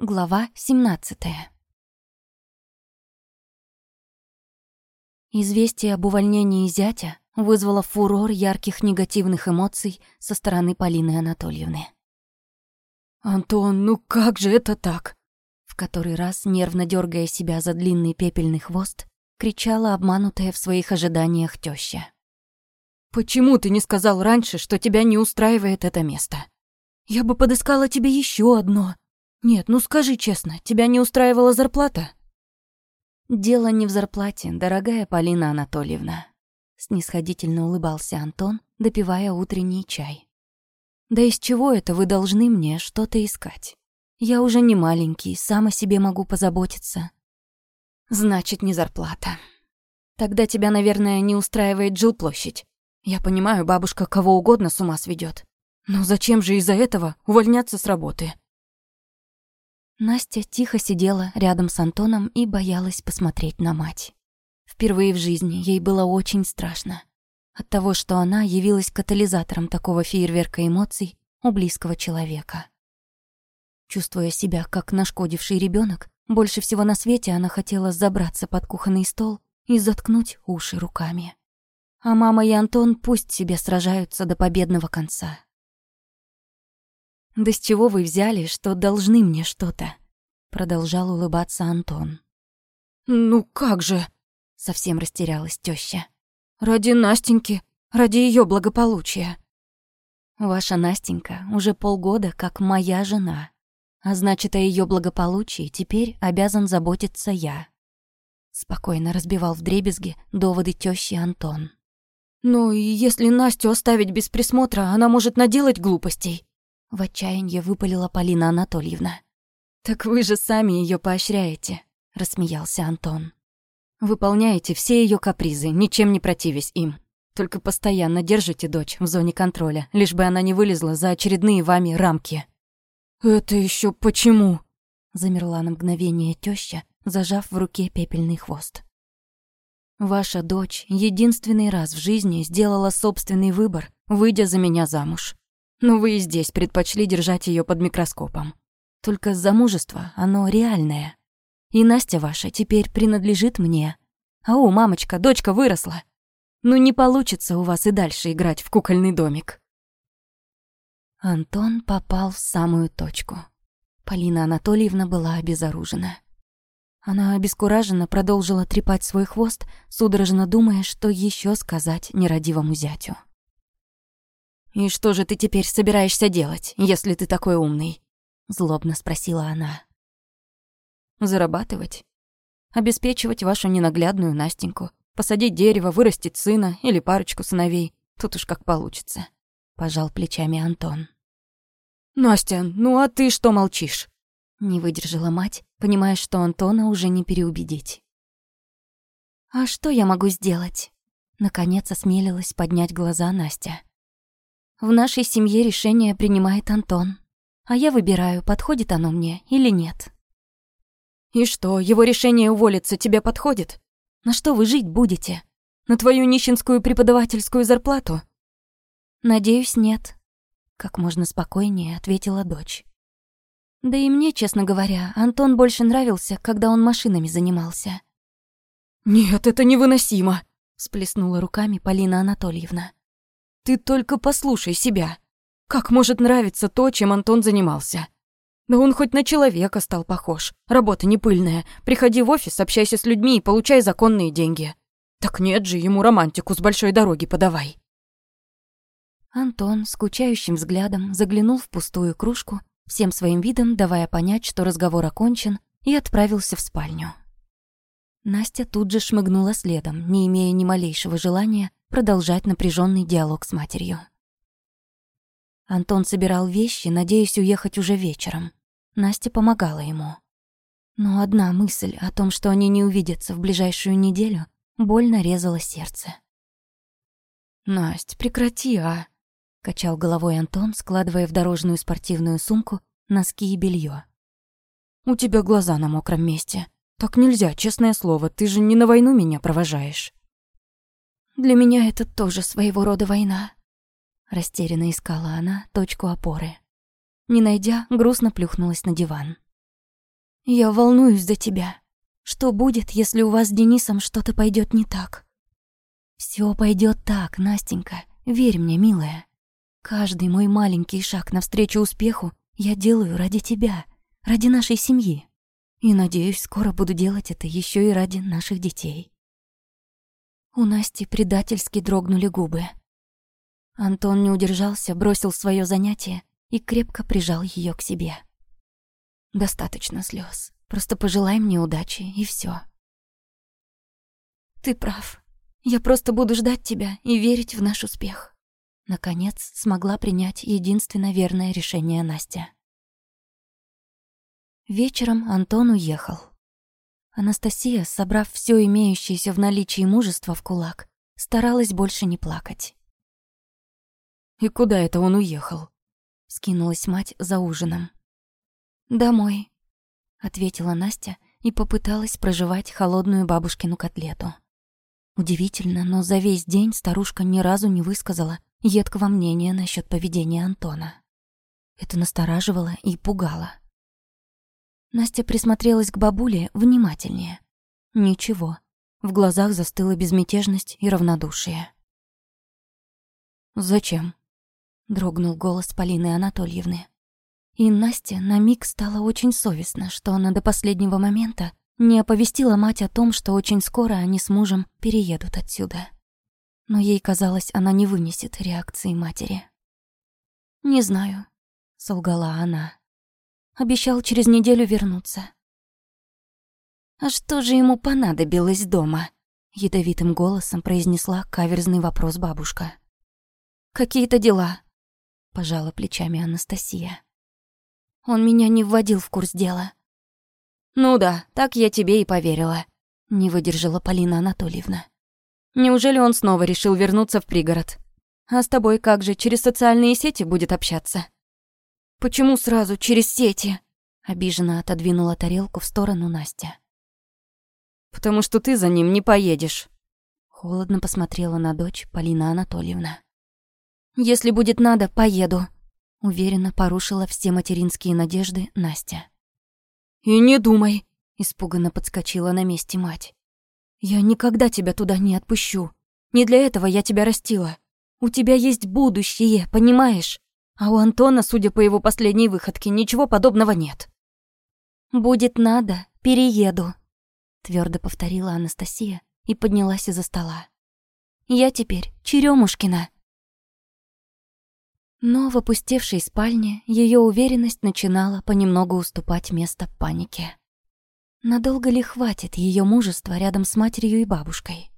Глава 17 Известие об увольнении зятя вызвало фурор ярких негативных эмоций со стороны Полины Анатольевны. «Антон, ну как же это так?» В который раз, нервно дергая себя за длинный пепельный хвост, кричала обманутая в своих ожиданиях теща. «Почему ты не сказал раньше, что тебя не устраивает это место? Я бы подыскала тебе еще одно, «Нет, ну скажи честно, тебя не устраивала зарплата?» «Дело не в зарплате, дорогая Полина Анатольевна», — снисходительно улыбался Антон, допивая утренний чай. «Да из чего это вы должны мне что-то искать? Я уже не маленький, сам о себе могу позаботиться». «Значит, не зарплата. Тогда тебя, наверное, не устраивает жилплощадь. Я понимаю, бабушка кого угодно с ума сведет. Но зачем же из-за этого увольняться с работы?» Настя тихо сидела рядом с Антоном и боялась посмотреть на мать. Впервые в жизни ей было очень страшно. От того, что она явилась катализатором такого фейерверка эмоций у близкого человека. Чувствуя себя как нашкодивший ребенок, больше всего на свете она хотела забраться под кухонный стол и заткнуть уши руками. А мама и Антон пусть себе сражаются до победного конца. «Да с чего вы взяли, что должны мне что-то?» Продолжал улыбаться Антон. «Ну как же?» Совсем растерялась тёща. «Ради Настеньки, ради её благополучия». «Ваша Настенька уже полгода как моя жена, а значит, о её благополучии теперь обязан заботиться я». Спокойно разбивал вдребезги доводы тёщи Антон. «Ну, и если Настю оставить без присмотра, она может наделать глупостей», в отчаянии выпалила Полина Анатольевна. «Так вы же сами ее поощряете», — рассмеялся Антон. «Выполняете все ее капризы, ничем не противясь им. Только постоянно держите дочь в зоне контроля, лишь бы она не вылезла за очередные вами рамки». «Это еще почему?» Замерла на мгновение теща, зажав в руке пепельный хвост. «Ваша дочь единственный раз в жизни сделала собственный выбор, выйдя за меня замуж. Но вы и здесь предпочли держать ее под микроскопом. Только замужество, оно реальное. И Настя ваша теперь принадлежит мне. Ау, мамочка, дочка выросла. Ну не получится у вас и дальше играть в кукольный домик. Антон попал в самую точку. Полина Анатольевна была обезоружена. Она обескураженно продолжила трепать свой хвост, судорожно думая, что еще сказать нерадивому зятю. «И что же ты теперь собираешься делать, если ты такой умный?» Злобно спросила она. «Зарабатывать? Обеспечивать вашу ненаглядную Настеньку, посадить дерево, вырастить сына или парочку сыновей. Тут уж как получится», — пожал плечами Антон. «Настя, ну а ты что молчишь?» Не выдержала мать, понимая, что Антона уже не переубедить. «А что я могу сделать?» Наконец осмелилась поднять глаза Настя. В нашей семье решение принимает Антон. А я выбираю, подходит оно мне или нет. И что, его решение уволиться тебе подходит? На что вы жить будете? На твою нищенскую преподавательскую зарплату? Надеюсь, нет. Как можно спокойнее ответила дочь. Да и мне, честно говоря, Антон больше нравился, когда он машинами занимался. «Нет, это невыносимо!» — сплеснула руками Полина Анатольевна. Ты только послушай себя. Как может нравиться то, чем Антон занимался? Да он хоть на человека стал похож. Работа не пыльная. Приходи в офис, общайся с людьми и получай законные деньги. Так нет же, ему романтику с большой дороги подавай. Антон скучающим взглядом заглянул в пустую кружку, всем своим видом давая понять, что разговор окончен, и отправился в спальню. Настя тут же шмыгнула следом, не имея ни малейшего желания продолжать напряженный диалог с матерью. Антон собирал вещи, надеясь уехать уже вечером. Настя помогала ему. Но одна мысль о том, что они не увидятся в ближайшую неделю, больно резала сердце. «Насть, прекрати, а!» — качал головой Антон, складывая в дорожную спортивную сумку носки и белье. «У тебя глаза на мокром месте. Так нельзя, честное слово, ты же не на войну меня провожаешь». Для меня это тоже своего рода война. Растерянно искала она точку опоры. Не найдя, грустно плюхнулась на диван. Я волнуюсь за тебя. Что будет, если у вас с Денисом что-то пойдет не так? Все пойдет так, Настенька. Верь мне, милая. Каждый мой маленький шаг навстречу успеху я делаю ради тебя, ради нашей семьи. И надеюсь, скоро буду делать это еще и ради наших детей. У Насти предательски дрогнули губы. Антон не удержался, бросил свое занятие и крепко прижал ее к себе. Достаточно слез. Просто пожелай мне удачи, и все. Ты прав. Я просто буду ждать тебя и верить в наш успех. Наконец смогла принять единственно верное решение Настя. Вечером Антон уехал. Анастасия, собрав все имеющееся в наличии мужество в кулак, старалась больше не плакать. «И куда это он уехал?» — скинулась мать за ужином. «Домой», — ответила Настя и попыталась проживать холодную бабушкину котлету. Удивительно, но за весь день старушка ни разу не высказала едкого мнения насчет поведения Антона. Это настораживало и пугало. Настя присмотрелась к бабуле внимательнее. Ничего. В глазах застыла безмятежность и равнодушие. «Зачем?» — дрогнул голос Полины Анатольевны. И Насте на миг стало очень совестно, что она до последнего момента не оповестила мать о том, что очень скоро они с мужем переедут отсюда. Но ей казалось, она не вынесет реакции матери. «Не знаю», — солгала она. Обещал через неделю вернуться. «А что же ему понадобилось дома?» — ядовитым голосом произнесла каверзный вопрос бабушка. «Какие-то дела», — пожала плечами Анастасия. «Он меня не вводил в курс дела». «Ну да, так я тебе и поверила», — не выдержала Полина Анатольевна. «Неужели он снова решил вернуться в пригород? А с тобой как же, через социальные сети будет общаться?» «Почему сразу через сети?» Обиженно отодвинула тарелку в сторону Настя. «Потому что ты за ним не поедешь». Холодно посмотрела на дочь Полина Анатольевна. «Если будет надо, поеду», — уверенно порушила все материнские надежды Настя. «И не думай», — испуганно подскочила на месте мать. «Я никогда тебя туда не отпущу. Не для этого я тебя растила. У тебя есть будущее, понимаешь? А у Антона, судя по его последней выходке, ничего подобного нет. «Будет надо, перееду», — твердо повторила Анастасия и поднялась из-за стола. «Я теперь Черемушкина». Но в опустевшей спальне ее уверенность начинала понемногу уступать место панике. Надолго ли хватит ее мужества рядом с матерью и бабушкой?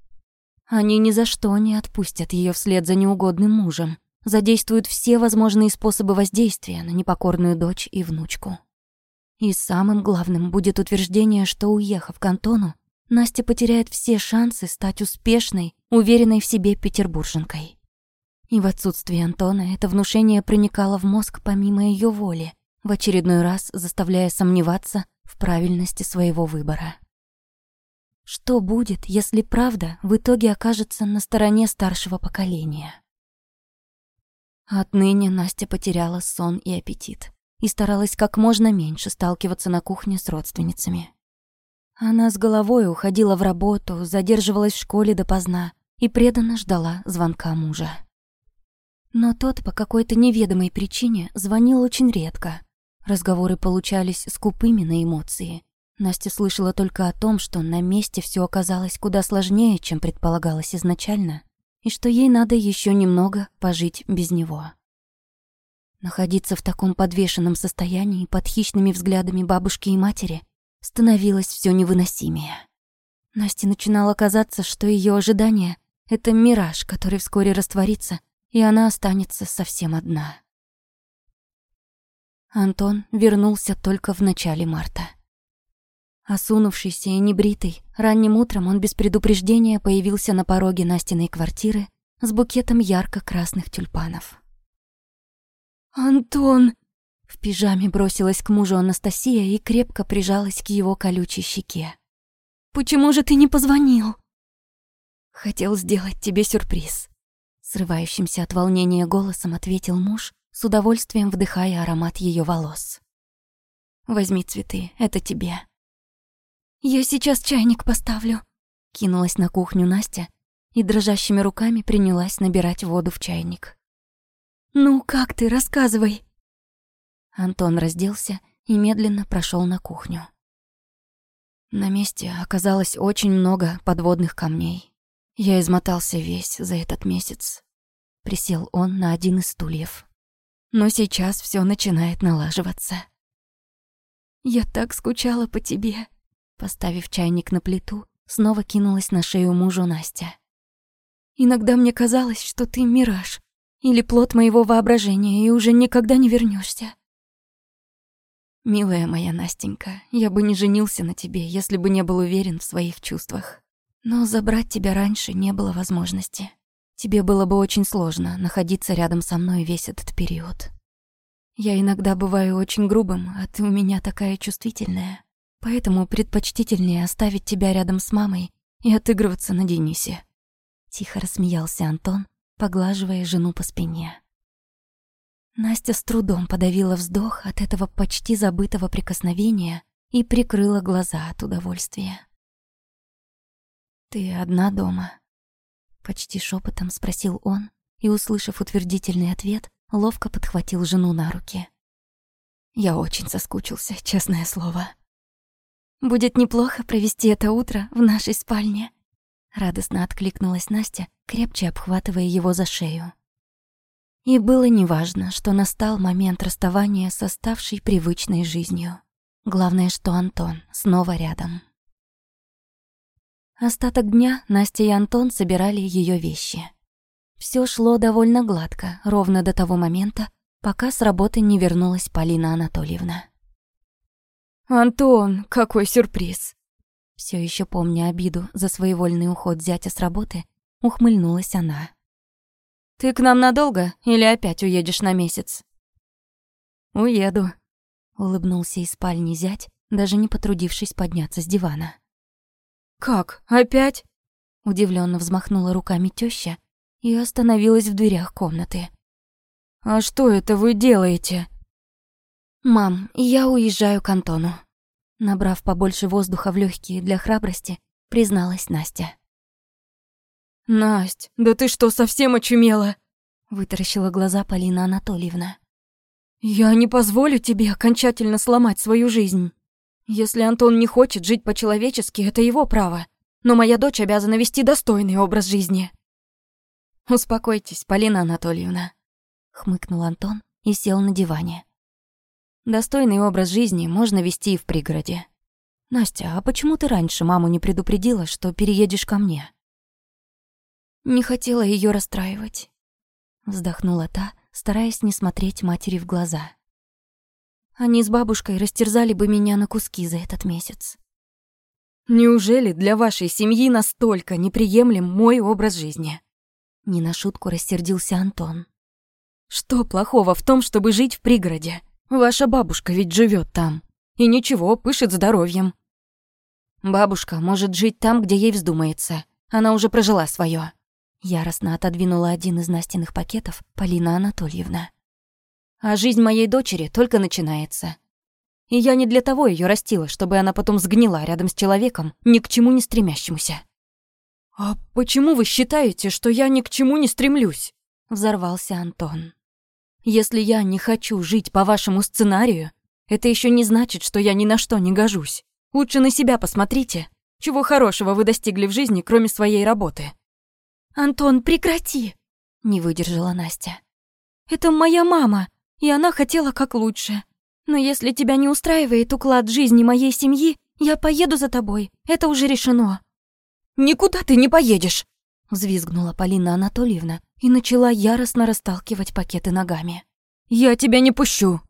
Они ни за что не отпустят ее вслед за неугодным мужем, задействуют все возможные способы воздействия на непокорную дочь и внучку. И самым главным будет утверждение, что, уехав к Антону, Настя потеряет все шансы стать успешной, уверенной в себе петербурженкой. И в отсутствие Антона это внушение проникало в мозг помимо ее воли, в очередной раз заставляя сомневаться в правильности своего выбора. Что будет, если правда в итоге окажется на стороне старшего поколения? Отныне Настя потеряла сон и аппетит и старалась как можно меньше сталкиваться на кухне с родственницами. Она с головой уходила в работу, задерживалась в школе допоздна и преданно ждала звонка мужа. Но тот по какой-то неведомой причине звонил очень редко. Разговоры получались скупыми на эмоции. Настя слышала только о том, что на месте все оказалось куда сложнее, чем предполагалось изначально, и что ей надо еще немного пожить без него. Находиться в таком подвешенном состоянии под хищными взглядами бабушки и матери становилось все невыносимее. Насте начинало казаться, что ее ожидание — это мираж, который вскоре растворится, и она останется совсем одна. Антон вернулся только в начале марта. Осунувшийся и небритый, ранним утром он без предупреждения появился на пороге Настиной квартиры с букетом ярко-красных тюльпанов. «Антон!» В пижаме бросилась к мужу Анастасия и крепко прижалась к его колючей щеке. «Почему же ты не позвонил?» «Хотел сделать тебе сюрприз», — срывающимся от волнения голосом ответил муж, с удовольствием вдыхая аромат ее волос. Возьми цветы, это тебе». «Я сейчас чайник поставлю», — кинулась на кухню Настя и дрожащими руками принялась набирать воду в чайник. «Ну, как ты, рассказывай!» Антон разделся и медленно прошел на кухню. На месте оказалось очень много подводных камней. Я измотался весь за этот месяц. Присел он на один из стульев. Но сейчас все начинает налаживаться. «Я так скучала по тебе», — поставив чайник на плиту, снова кинулась на шею мужу Настя. «Иногда мне казалось, что ты мираж или плод моего воображения и уже никогда не вернешься. Милая моя Настенька, я бы не женился на тебе, если бы не был уверен в своих чувствах. Но забрать тебя раньше не было возможности. Тебе было бы очень сложно находиться рядом со мной весь этот период. Я иногда бываю очень грубым, а ты у меня такая чувствительная. Поэтому предпочтительнее оставить тебя рядом с мамой и отыгрываться на Денисе. Тихо рассмеялся Антон, поглаживая жену по спине. Настя с трудом подавила вздох от этого почти забытого прикосновения и прикрыла глаза от удовольствия. «Ты одна дома?» Почти шепотом спросил он и, услышав утвердительный ответ, ловко подхватил жену на руки. «Я очень соскучился, честное слово». «Будет неплохо провести это утро в нашей спальне», — радостно откликнулась Настя, крепче обхватывая его за шею. И было неважно, что настал момент расставания с оставшей привычной жизнью. Главное, что Антон снова рядом. Остаток дня Настя и Антон собирали ее вещи. Все шло довольно гладко, ровно до того момента, пока с работы не вернулась Полина Анатольевна. «Антон, какой сюрприз!» Все еще помня обиду за своевольный уход зятя с работы, ухмыльнулась она. «Ты к нам надолго или опять уедешь на месяц?» «Уеду», — улыбнулся из спальни зять, даже не потрудившись подняться с дивана. «Как? Опять?» Удивленно взмахнула руками теща и остановилась в дверях комнаты. «А что это вы делаете?» «Мам, я уезжаю к Антону», набрав побольше воздуха в легкие для храбрости, призналась Настя. «Насть, да ты что, совсем очумела?» Вытаращила глаза Полина Анатольевна. «Я не позволю тебе окончательно сломать свою жизнь. Если Антон не хочет жить по-человечески, это его право. Но моя дочь обязана вести достойный образ жизни». «Успокойтесь, Полина Анатольевна», — хмыкнул Антон и сел на диване. «Достойный образ жизни можно вести и в пригороде. Настя, а почему ты раньше маму не предупредила, что переедешь ко мне?» Не хотела ее расстраивать. Вздохнула та, стараясь не смотреть матери в глаза. Они с бабушкой растерзали бы меня на куски за этот месяц. Неужели для вашей семьи настолько неприемлем мой образ жизни? Не на шутку рассердился Антон. Что плохого в том, чтобы жить в пригороде? Ваша бабушка ведь живет там. И ничего, пышет здоровьем. Бабушка может жить там, где ей вздумается. Она уже прожила свое. Яростно отодвинула один из Настиных пакетов Полина Анатольевна. «А жизнь моей дочери только начинается. И я не для того ее растила, чтобы она потом сгнила рядом с человеком, ни к чему не стремящемуся». «А почему вы считаете, что я ни к чему не стремлюсь?» Взорвался Антон. «Если я не хочу жить по вашему сценарию, это еще не значит, что я ни на что не гожусь. Лучше на себя посмотрите. Чего хорошего вы достигли в жизни, кроме своей работы?» «Антон, прекрати!» — не выдержала Настя. «Это моя мама, и она хотела как лучше. Но если тебя не устраивает уклад жизни моей семьи, я поеду за тобой, это уже решено». «Никуда ты не поедешь!» — взвизгнула Полина Анатольевна и начала яростно расталкивать пакеты ногами. «Я тебя не пущу!»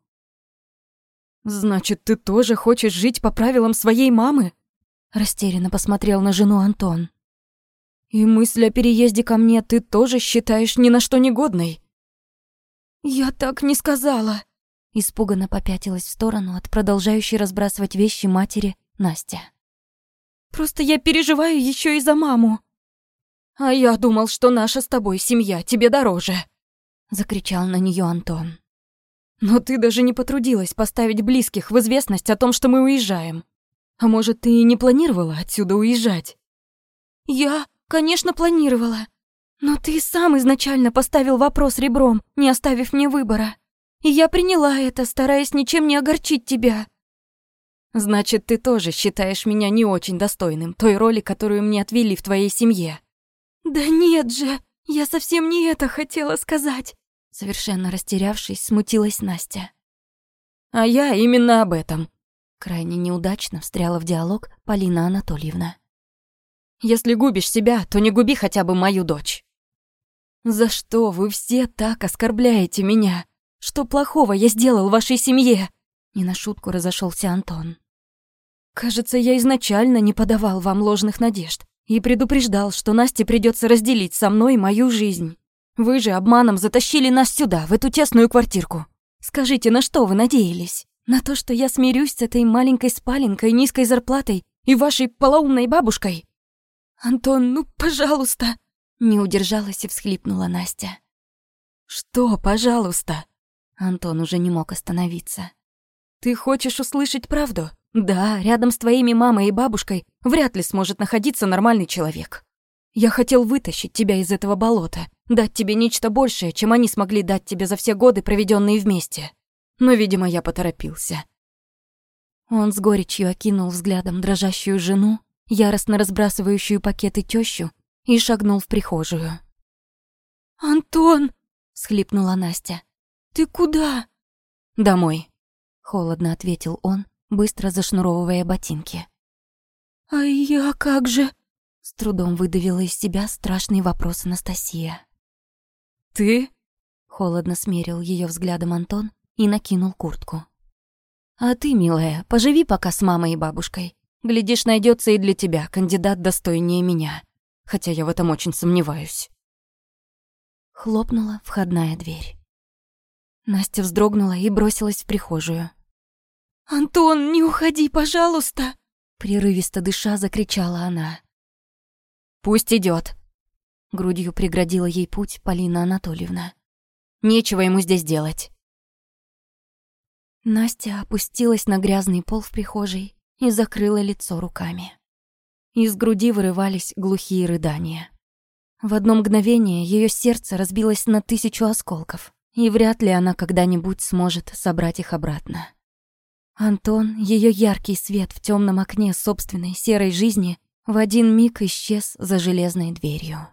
«Значит, ты тоже хочешь жить по правилам своей мамы?» Растерянно посмотрел на жену Антон. И мысль о переезде ко мне ты тоже считаешь ни на что негодной?» «Я так не сказала!» Испуганно попятилась в сторону от продолжающей разбрасывать вещи матери Настя. «Просто я переживаю еще и за маму!» «А я думал, что наша с тобой семья тебе дороже!» Закричал на нее Антон. Но ты даже не потрудилась поставить близких в известность о том, что мы уезжаем. А может, ты и не планировала отсюда уезжать? Я, конечно, планировала. Но ты сам изначально поставил вопрос ребром, не оставив мне выбора. И я приняла это, стараясь ничем не огорчить тебя. Значит, ты тоже считаешь меня не очень достойным той роли, которую мне отвели в твоей семье. Да нет же, я совсем не это хотела сказать. Совершенно растерявшись, смутилась Настя. А я именно об этом. Крайне неудачно встряла в диалог Полина Анатольевна. Если губишь себя, то не губи хотя бы мою дочь. За что вы все так оскорбляете меня? Что плохого я сделал вашей семье? Не на шутку разошелся Антон. Кажется, я изначально не подавал вам ложных надежд и предупреждал, что Насте придется разделить со мной мою жизнь. Вы же обманом затащили нас сюда, в эту тесную квартирку. Скажите, на что вы надеялись? На то, что я смирюсь с этой маленькой спаленкой, низкой зарплатой и вашей полоумной бабушкой? Антон, ну, пожалуйста, не удержалась и всхлипнула Настя. Что, пожалуйста? Антон уже не мог остановиться. Ты хочешь услышать правду? Да, рядом с твоими мамой и бабушкой вряд ли сможет находиться нормальный человек. Я хотел вытащить тебя из этого болота, дать тебе нечто большее, чем они смогли дать тебе за все годы, проведенные вместе. Но, видимо, я поторопился. Он с горечью окинул взглядом дрожащую жену, яростно разбрасывающую пакеты тещу, и шагнул в прихожую. «Антон!» — схлипнула Настя. «Ты куда?» «Домой», — холодно ответил он, быстро зашнуровывая ботинки. «А я как же?» — с трудом выдавила из себя страшный вопрос Анастасия. «Ты?» — холодно смерил ее взглядом Антон и накинул куртку. «А ты, милая, поживи пока с мамой и бабушкой. Глядишь, найдется и для тебя кандидат достойнее меня. Хотя я в этом очень сомневаюсь». Хлопнула входная дверь. Настя вздрогнула и бросилась в прихожую. «Антон, не уходи, пожалуйста!» Прерывисто дыша закричала она. «Пусть идет. Грудью преградила ей путь Полина Анатольевна. «Нечего ему здесь делать». Настя опустилась на грязный пол в прихожей и закрыла лицо руками. Из груди вырывались глухие рыдания. В одно мгновение ее сердце разбилось на тысячу осколков, и вряд ли она когда-нибудь сможет собрать их обратно. Антон, ее яркий свет в темном окне собственной серой жизни, в один миг исчез за железной дверью.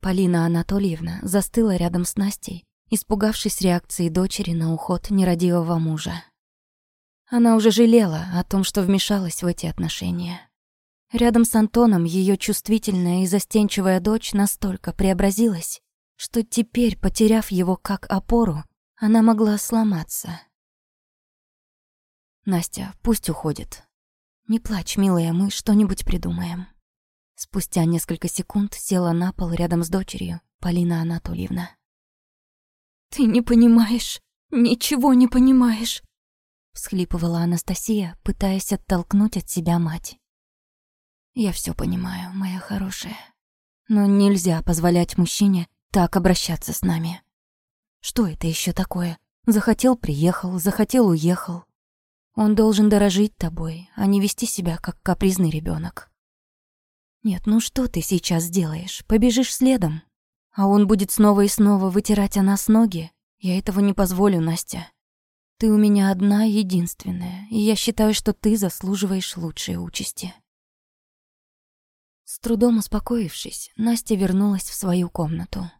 Полина Анатольевна застыла рядом с Настей, испугавшись реакции дочери на уход нерадивого мужа. Она уже жалела о том, что вмешалась в эти отношения. Рядом с Антоном ее чувствительная и застенчивая дочь настолько преобразилась, что теперь, потеряв его как опору, она могла сломаться. Настя, пусть уходит. Не плачь, милая, мы что-нибудь придумаем. Спустя несколько секунд села на пол рядом с дочерью, Полина Анатольевна. «Ты не понимаешь, ничего не понимаешь», — всхлипывала Анастасия, пытаясь оттолкнуть от себя мать. «Я все понимаю, моя хорошая. Но нельзя позволять мужчине так обращаться с нами. Что это еще такое? Захотел — приехал, захотел — уехал. Он должен дорожить тобой, а не вести себя как капризный ребенок. Нет, ну что ты сейчас сделаешь? Побежишь следом? А он будет снова и снова вытирать о нас ноги? Я этого не позволю, Настя. Ты у меня одна единственная, и я считаю, что ты заслуживаешь лучшей участи. С трудом успокоившись, Настя вернулась в свою комнату.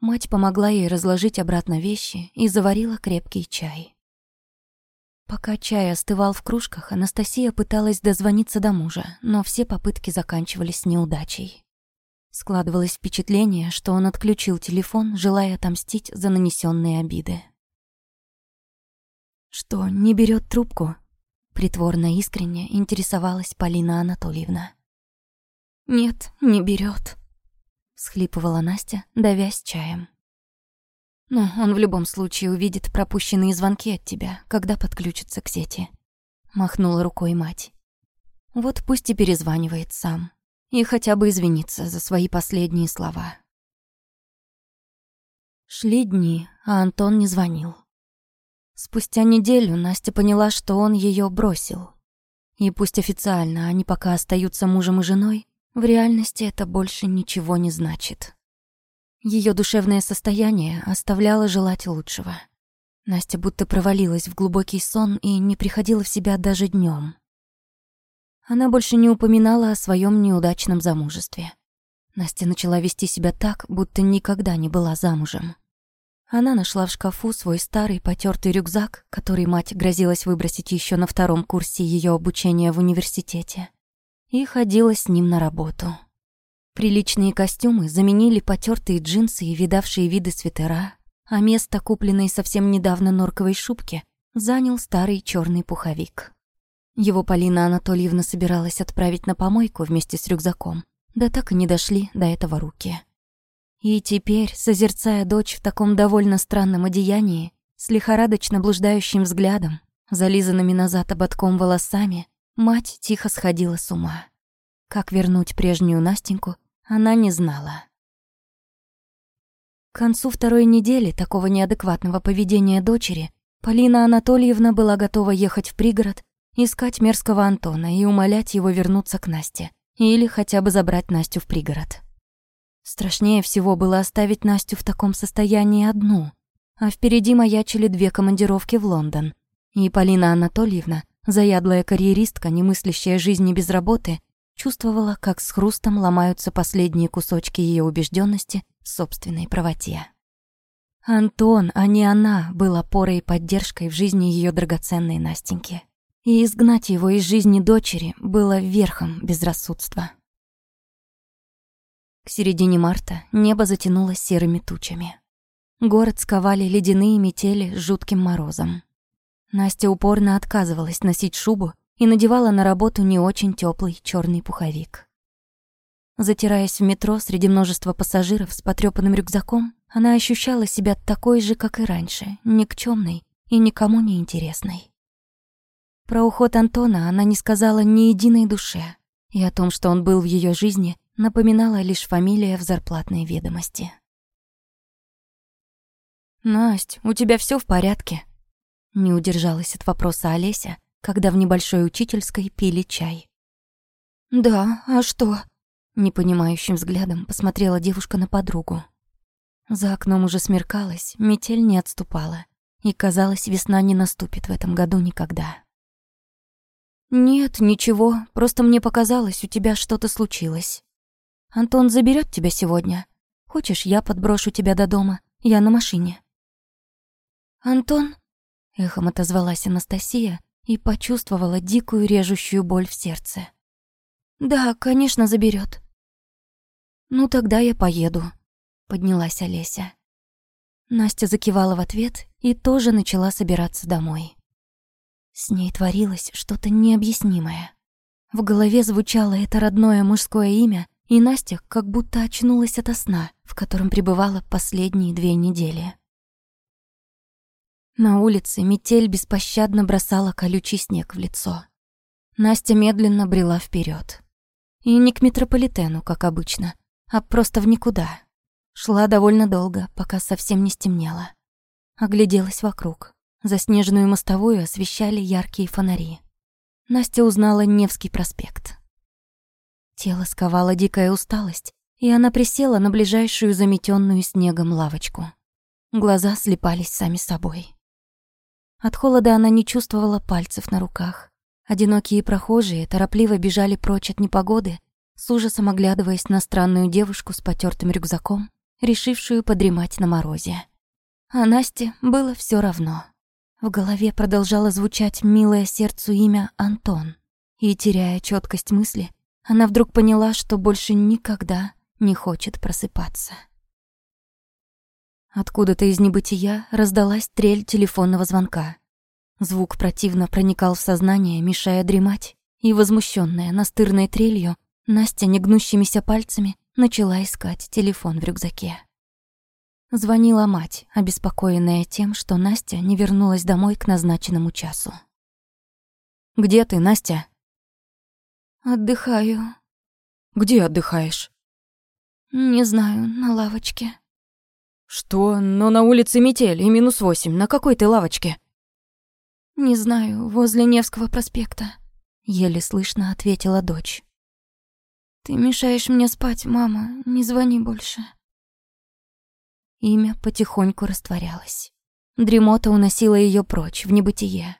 Мать помогла ей разложить обратно вещи и заварила крепкий чай. Пока чай остывал в кружках, Анастасия пыталась дозвониться до мужа, но все попытки заканчивались неудачей. Складывалось впечатление, что он отключил телефон, желая отомстить за нанесенные обиды. «Что, не берет трубку?» Притворно искренне интересовалась Полина Анатольевна. «Нет, не берет, всхлипывала Настя, давясь чаем. Но он в любом случае увидит пропущенные звонки от тебя, когда подключится к сети. Махнула рукой мать. Вот пусть и перезванивает сам. И хотя бы извинится за свои последние слова. Шли дни, а Антон не звонил. Спустя неделю Настя поняла, что он ее бросил. И пусть официально они пока остаются мужем и женой, в реальности это больше ничего не значит. Ее душевное состояние оставляло желать лучшего. Настя будто провалилась в глубокий сон и не приходила в себя даже днем. Она больше не упоминала о своем неудачном замужестве. Настя начала вести себя так, будто никогда не была замужем. Она нашла в шкафу свой старый потертый рюкзак, который мать грозилась выбросить еще на втором курсе ее обучения в университете и ходила с ним на работу. Приличные костюмы заменили потертые джинсы и видавшие виды свитера, а место купленной совсем недавно норковой шубки занял старый черный пуховик. Его Полина Анатольевна собиралась отправить на помойку вместе с рюкзаком, да так и не дошли до этого руки. И теперь, созерцая дочь в таком довольно странном одеянии, с лихорадочно блуждающим взглядом, зализанными назад ободком волосами, Мать тихо сходила с ума. Как вернуть прежнюю Настеньку, она не знала. К концу второй недели такого неадекватного поведения дочери Полина Анатольевна была готова ехать в пригород, искать мерзкого Антона и умолять его вернуться к Насте. Или хотя бы забрать Настю в пригород. Страшнее всего было оставить Настю в таком состоянии одну. А впереди маячили две командировки в Лондон. И Полина Анатольевна Заядлая карьеристка, не мыслящая жизни без работы, чувствовала, как с хрустом ломаются последние кусочки ее убежденности в собственной правоте. Антон, а не она, был опорой и поддержкой в жизни ее драгоценной Настеньки. И изгнать его из жизни дочери было верхом безрассудства. К середине марта небо затянулось серыми тучами. Город сковали ледяные метели с жутким морозом. Настя упорно отказывалась носить шубу и надевала на работу не очень теплый черный пуховик. Затираясь в метро среди множества пассажиров с потрёпанным рюкзаком, она ощущала себя такой же, как и раньше, никчёмной и никому не интересной. Про уход Антона она не сказала ни единой душе, и о том, что он был в её жизни, напоминала лишь фамилия в зарплатной ведомости. «Насть, у тебя всё в порядке?» Не удержалась от вопроса Олеся, когда в небольшой учительской пили чай. «Да, а что?» Непонимающим взглядом посмотрела девушка на подругу. За окном уже смеркалось, метель не отступала, и, казалось, весна не наступит в этом году никогда. «Нет, ничего, просто мне показалось, у тебя что-то случилось. Антон заберет тебя сегодня. Хочешь, я подброшу тебя до дома? Я на машине». «Антон?» Эхом отозвалась Анастасия и почувствовала дикую режущую боль в сердце. «Да, конечно, заберет. «Ну, тогда я поеду», — поднялась Олеся. Настя закивала в ответ и тоже начала собираться домой. С ней творилось что-то необъяснимое. В голове звучало это родное мужское имя, и Настя как будто очнулась ото сна, в котором пребывала последние две недели. На улице метель беспощадно бросала колючий снег в лицо. Настя медленно брела вперед, И не к метрополитену, как обычно, а просто в никуда. Шла довольно долго, пока совсем не стемнело. Огляделась вокруг. Заснеженную мостовую освещали яркие фонари. Настя узнала Невский проспект. Тело сковала дикая усталость, и она присела на ближайшую заметенную снегом лавочку. Глаза слепались сами собой. От холода она не чувствовала пальцев на руках. Одинокие прохожие торопливо бежали прочь от непогоды, с ужасом оглядываясь на странную девушку с потертым рюкзаком, решившую подремать на морозе. А Насте было все равно. В голове продолжало звучать милое сердцу имя Антон. И, теряя четкость мысли, она вдруг поняла, что больше никогда не хочет просыпаться. Откуда-то из небытия раздалась трель телефонного звонка. Звук противно проникал в сознание, мешая дремать, и, возмущенная настырной трелью, Настя негнущимися пальцами начала искать телефон в рюкзаке. Звонила мать, обеспокоенная тем, что Настя не вернулась домой к назначенному часу. «Где ты, Настя?» «Отдыхаю». «Где отдыхаешь?» «Не знаю, на лавочке». «Что? Но на улице метель и минус восемь. На какой ты лавочке?» «Не знаю, возле Невского проспекта», — еле слышно ответила дочь. «Ты мешаешь мне спать, мама, не звони больше». Имя потихоньку растворялось. Дремота уносила ее прочь, в небытие.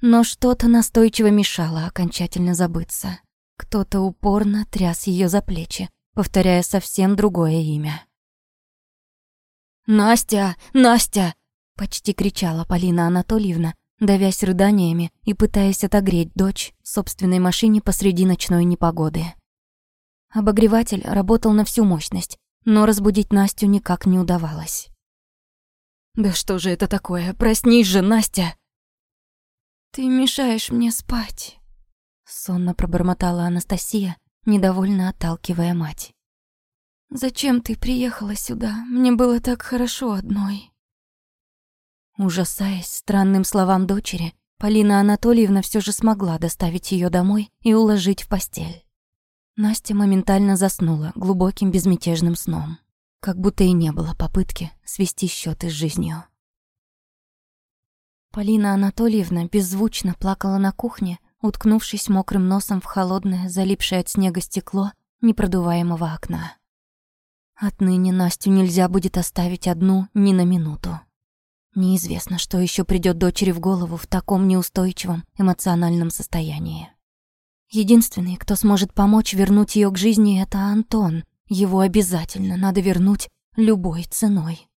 Но что-то настойчиво мешало окончательно забыться. Кто-то упорно тряс ее за плечи, повторяя совсем другое имя. «Настя! Настя!» — почти кричала Полина Анатольевна, давясь рыданиями и пытаясь отогреть дочь в собственной машине посреди ночной непогоды. Обогреватель работал на всю мощность, но разбудить Настю никак не удавалось. «Да что же это такое? Проснись же, Настя!» «Ты мешаешь мне спать», — сонно пробормотала Анастасия, недовольно отталкивая мать. «Зачем ты приехала сюда? Мне было так хорошо одной». Ужасаясь странным словам дочери, Полина Анатольевна все же смогла доставить ее домой и уложить в постель. Настя моментально заснула глубоким безмятежным сном, как будто и не было попытки свести счеты с жизнью. Полина Анатольевна беззвучно плакала на кухне, уткнувшись мокрым носом в холодное, залипшее от снега стекло непродуваемого окна. Отныне Настю нельзя будет оставить одну ни на минуту. Неизвестно, что еще придет дочери в голову в таком неустойчивом эмоциональном состоянии. Единственный, кто сможет помочь вернуть ее к жизни, это Антон. Его обязательно надо вернуть любой ценой.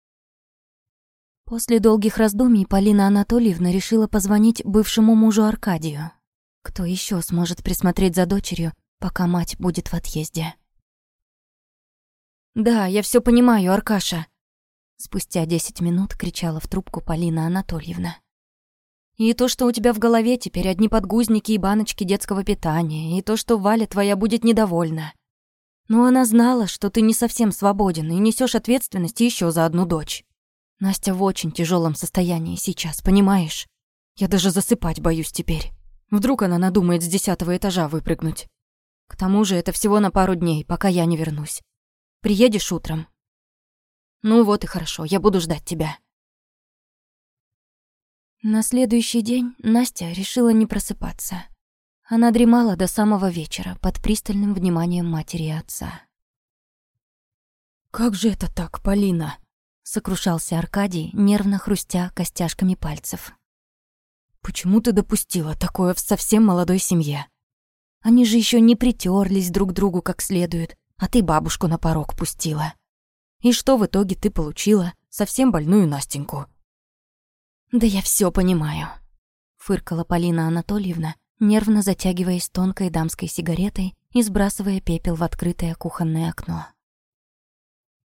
После долгих раздумий Полина Анатольевна решила позвонить бывшему мужу Аркадию. Кто еще сможет присмотреть за дочерью, пока мать будет в отъезде? «Да, я все понимаю, Аркаша», Спустя десять минут кричала в трубку Полина Анатольевна. «И то, что у тебя в голове теперь одни подгузники и баночки детского питания, и то, что Валя твоя будет недовольна. Но она знала, что ты не совсем свободен и несешь ответственность еще за одну дочь. Настя в очень тяжелом состоянии сейчас, понимаешь? Я даже засыпать боюсь теперь. Вдруг она надумает с десятого этажа выпрыгнуть. К тому же это всего на пару дней, пока я не вернусь. Приедешь утром, ну вот и хорошо, я буду ждать тебя. На следующий день Настя решила не просыпаться. Она дремала до самого вечера под пристальным вниманием матери и отца. «Как же это так, Полина?» — сокрушался Аркадий, нервно хрустя костяшками пальцев. «Почему ты допустила такое в совсем молодой семье? Они же еще не притерлись друг к другу как следует, а ты бабушку на порог пустила». И что в итоге ты получила? Совсем больную Настеньку. Да я все понимаю, фыркала Полина Анатольевна, нервно затягиваясь тонкой дамской сигаретой и сбрасывая пепел в открытое кухонное окно.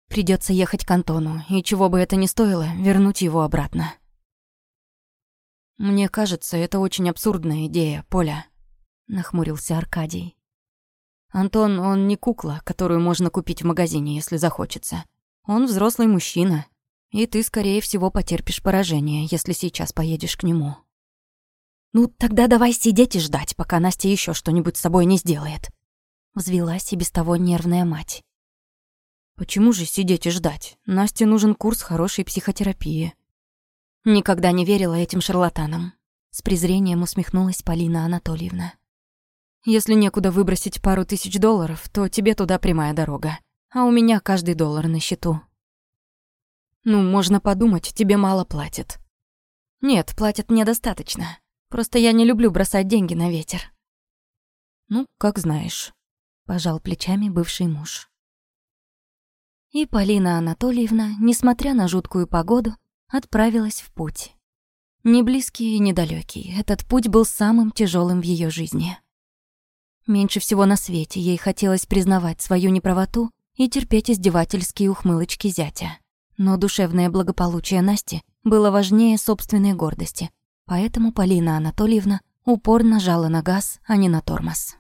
Придется ехать к Антону, и чего бы это ни стоило, вернуть его обратно. Мне кажется, это очень абсурдная идея, Поля, нахмурился Аркадий. Антон, он не кукла, которую можно купить в магазине, если захочется. Он взрослый мужчина, и ты, скорее всего, потерпишь поражение, если сейчас поедешь к нему. Ну, тогда давай сидеть и ждать, пока Настя еще что-нибудь с собой не сделает. Взвелась и без того нервная мать. Почему же сидеть и ждать? Насте нужен курс хорошей психотерапии. Никогда не верила этим шарлатанам. С презрением усмехнулась Полина Анатольевна. Если некуда выбросить пару тысяч долларов, то тебе туда прямая дорога а у меня каждый доллар на счету. Ну, можно подумать, тебе мало платят. Нет, платят мне достаточно. Просто я не люблю бросать деньги на ветер. Ну, как знаешь, пожал плечами бывший муж. И Полина Анатольевна, несмотря на жуткую погоду, отправилась в путь. Не близкий и недалекий, этот путь был самым тяжелым в ее жизни. Меньше всего на свете ей хотелось признавать свою неправоту и терпеть издевательские ухмылочки зятя. Но душевное благополучие Насти было важнее собственной гордости, поэтому Полина Анатольевна упорно жала на газ, а не на тормоз.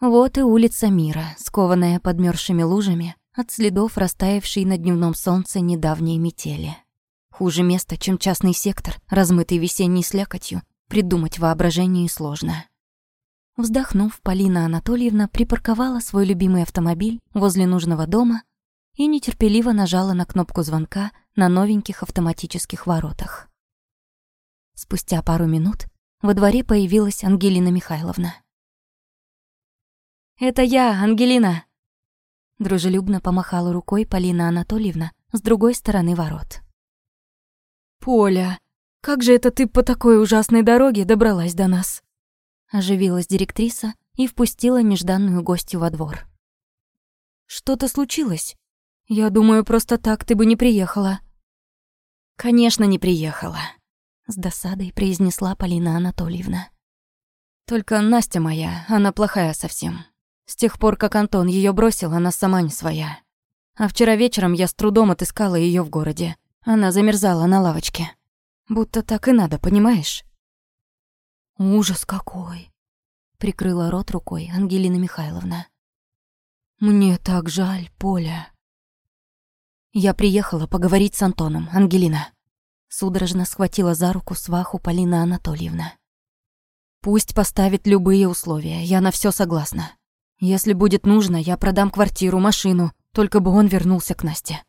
Вот и улица Мира, скованная подмерзшими лужами от следов растаявшей на дневном солнце недавней метели. Хуже места, чем частный сектор, размытый весенней слякотью, придумать воображению сложно. Вздохнув, Полина Анатольевна припарковала свой любимый автомобиль возле нужного дома и нетерпеливо нажала на кнопку звонка на новеньких автоматических воротах. Спустя пару минут во дворе появилась Ангелина Михайловна. «Это я, Ангелина!» Дружелюбно помахала рукой Полина Анатольевна с другой стороны ворот. «Поля, как же это ты по такой ужасной дороге добралась до нас?» Оживилась директриса и впустила нежданную гостью во двор. «Что-то случилось? Я думаю, просто так ты бы не приехала». «Конечно, не приехала», — с досадой произнесла Полина Анатольевна. «Только Настя моя, она плохая совсем. С тех пор, как Антон ее бросил, она сама не своя. А вчера вечером я с трудом отыскала ее в городе. Она замерзала на лавочке. Будто так и надо, понимаешь? Ужас какой! Прикрыла рот рукой Ангелина Михайловна. Мне так жаль, Поля. Я приехала поговорить с Антоном, Ангелина. Судорожно схватила за руку сваху Полина Анатольевна. Пусть поставит любые условия, я на все согласна. Если будет нужно, я продам квартиру, машину, только бы он вернулся к Насте.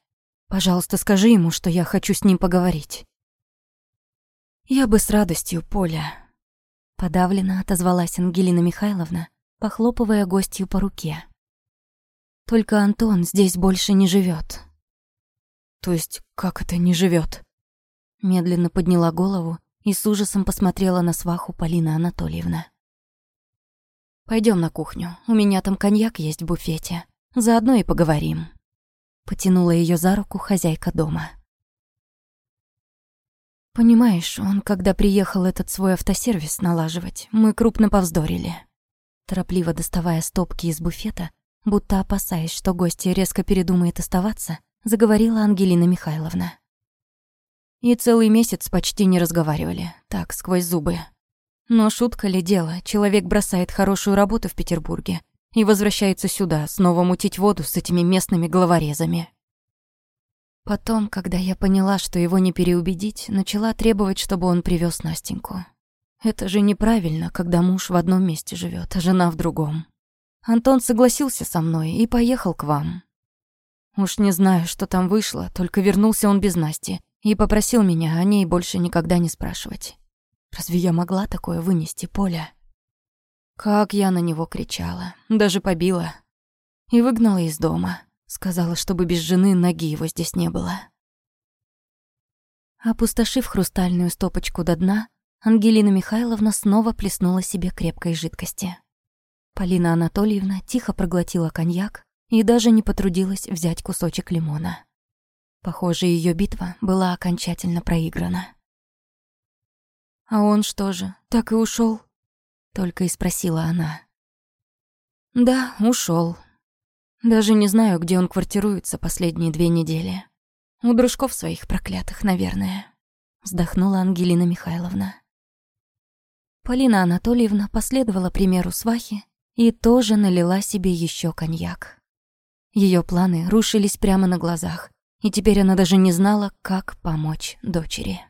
Пожалуйста, скажи ему, что я хочу с ним поговорить. Я бы с радостью, Поля. Подавленно отозвалась Ангелина Михайловна, похлопывая гостью по руке. Только Антон здесь больше не живет. То есть, как это не живет? Медленно подняла голову и с ужасом посмотрела на сваху Полина Анатольевна. Пойдем на кухню, у меня там коньяк есть в буфете. Заодно и поговорим. Потянула ее за руку хозяйка дома. Понимаешь, он, когда приехал этот свой автосервис налаживать, мы крупно повздорили. Торопливо доставая стопки из буфета, будто опасаясь, что гостья резко передумает оставаться, заговорила Ангелина Михайловна. И целый месяц почти не разговаривали, так, сквозь зубы. Но шутка ли дело, человек бросает хорошую работу в Петербурге и возвращается сюда, снова мутить воду с этими местными головорезами. Потом, когда я поняла, что его не переубедить, начала требовать, чтобы он привез Настеньку. Это же неправильно, когда муж в одном месте живет, а жена в другом. Антон согласился со мной и поехал к вам. Уж не знаю, что там вышло, только вернулся он без Насти и попросил меня о ней больше никогда не спрашивать. Разве я могла такое вынести, Поля? Как я на него кричала, даже побила. И выгнала из дома. Сказала, чтобы без жены ноги его здесь не было. Опустошив хрустальную стопочку до дна, Ангелина Михайловна снова плеснула себе крепкой жидкости. Полина Анатольевна тихо проглотила коньяк и даже не потрудилась взять кусочек лимона. Похоже, ее битва была окончательно проиграна. «А он что же, так и ушел? Только и спросила она. Да, ушел. Даже не знаю, где он квартируется последние две недели. У дружков своих проклятых, наверное. Вздохнула Ангелина Михайловна. Полина Анатольевна последовала примеру свахи и тоже налила себе еще коньяк. Ее планы рушились прямо на глазах, и теперь она даже не знала, как помочь дочери.